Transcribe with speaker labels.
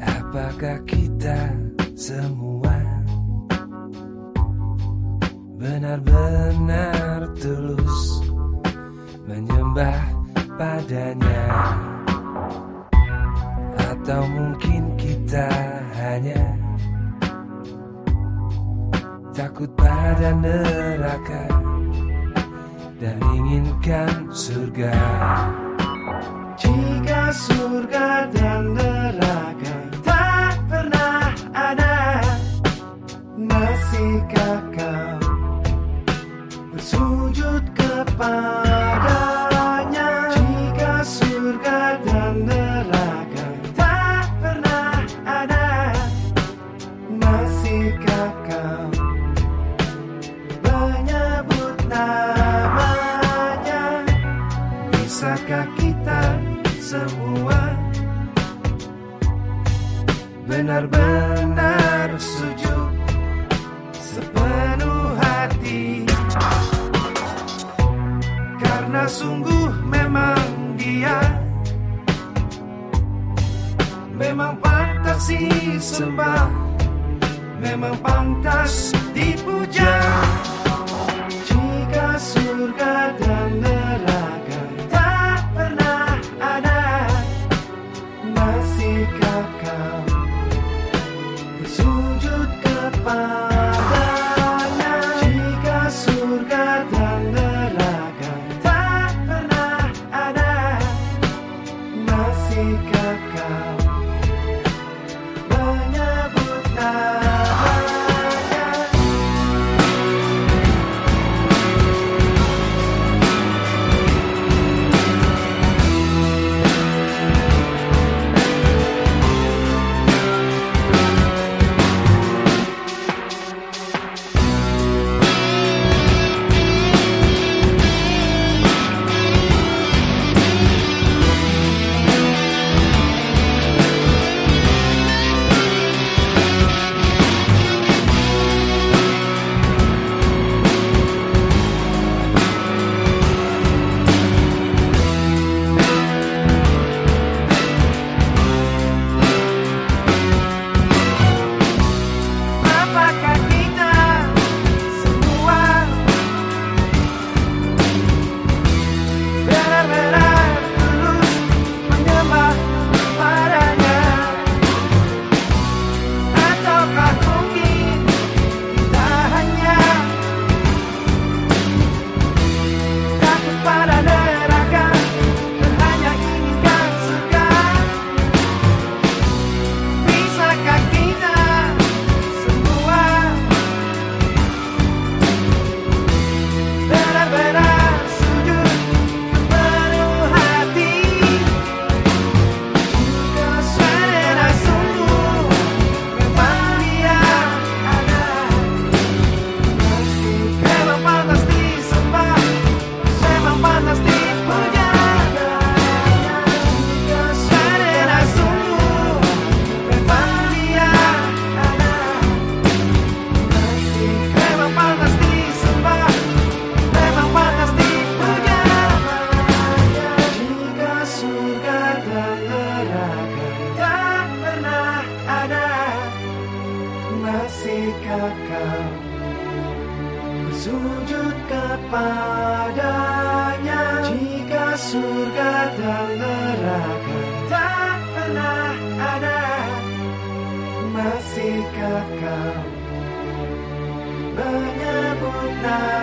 Speaker 1: Apakah kita semua benar-benar tulus menyembah padanya? Atau mungkin kita hanya takut pada neraka dan inginkan surga?
Speaker 2: Jika surga dan neraka kepadanya Jika surga dan neraka tak pernah ada Masihkah kau? Menyebut namanya Bisakah kita semua benar-benar disembah memang pantas dipuja. Jika surga dan neraka tak pernah ada Masihkah kau bersujud kepadanya? Jika surga dan neraka tak pernah ada Masihkah kau kau Bersujud kepadanya. Jika surga dan neraka Tak pernah ada Masihkah kau menyebut nama